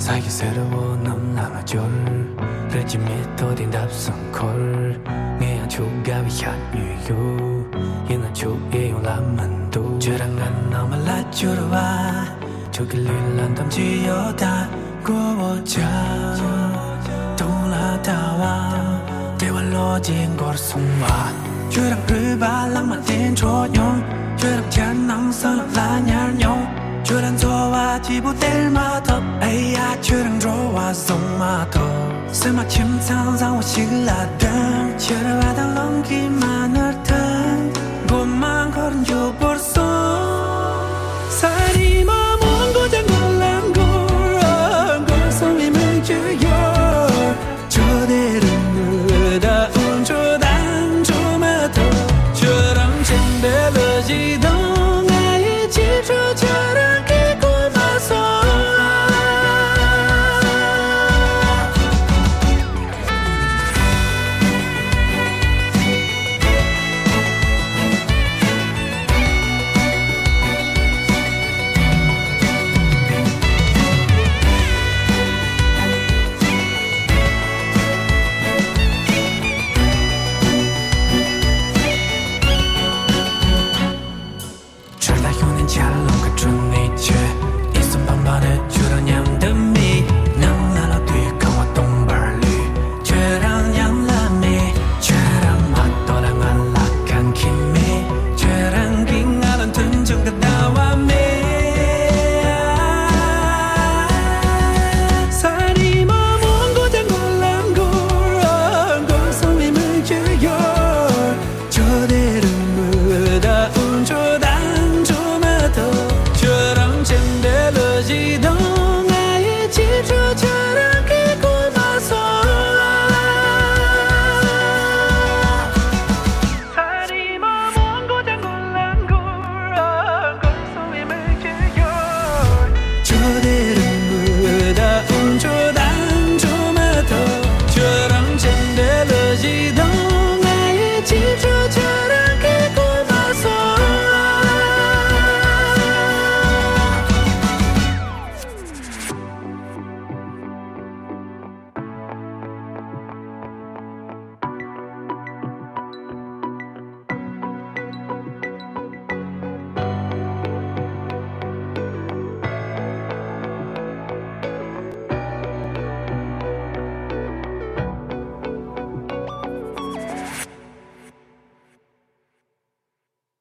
却让烦恼没来就完，就给流浪的自由带过我家，到了他娃，别管落地还是松花，月亮粑粑那么甜，戳牛，月亮天那么蓝，蓝牛。一步登码头，哎呀，却登着瓦送码头。司马迁沧桑，我心拉灯，却拉灯冷几万耳灯。我忙困住，不松。三年啊，梦，我将我揽入，我送你梦自由。车灯如那，风车灯，车码头，却登着灯了，几灯。